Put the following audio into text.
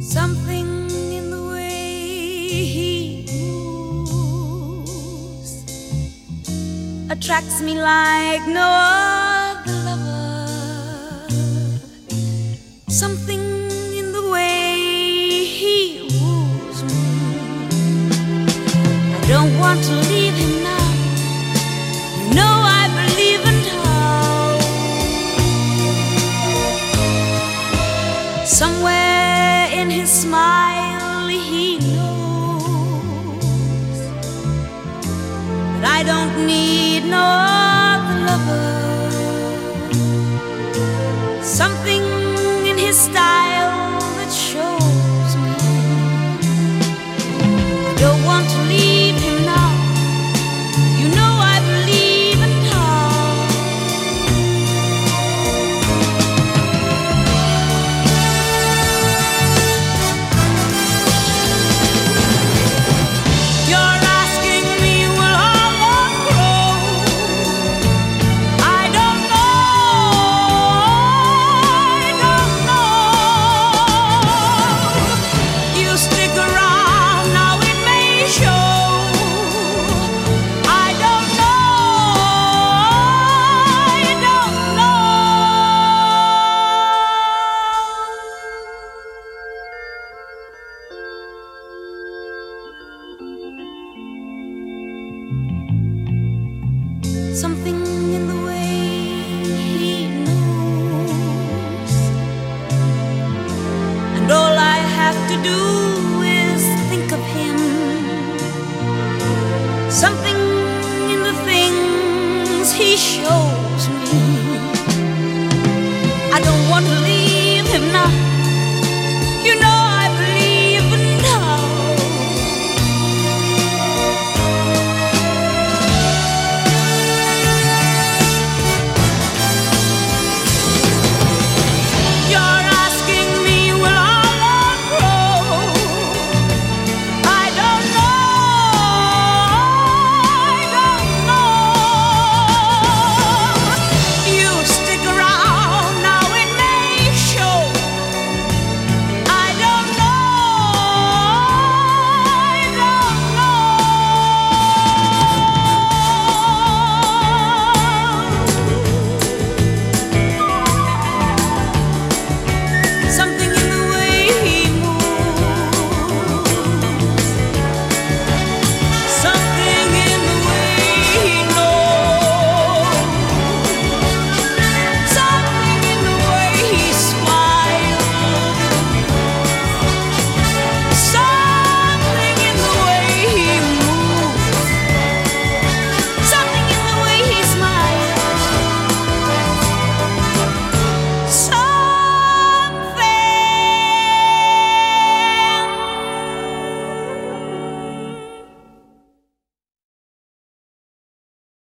Something in the way he moves attracts me like no other lover. Something in the way he woos me. I don't want to leave him now. You know I believe in love. Somewhere in his smile, he knows that I don't need no other lover. Something in the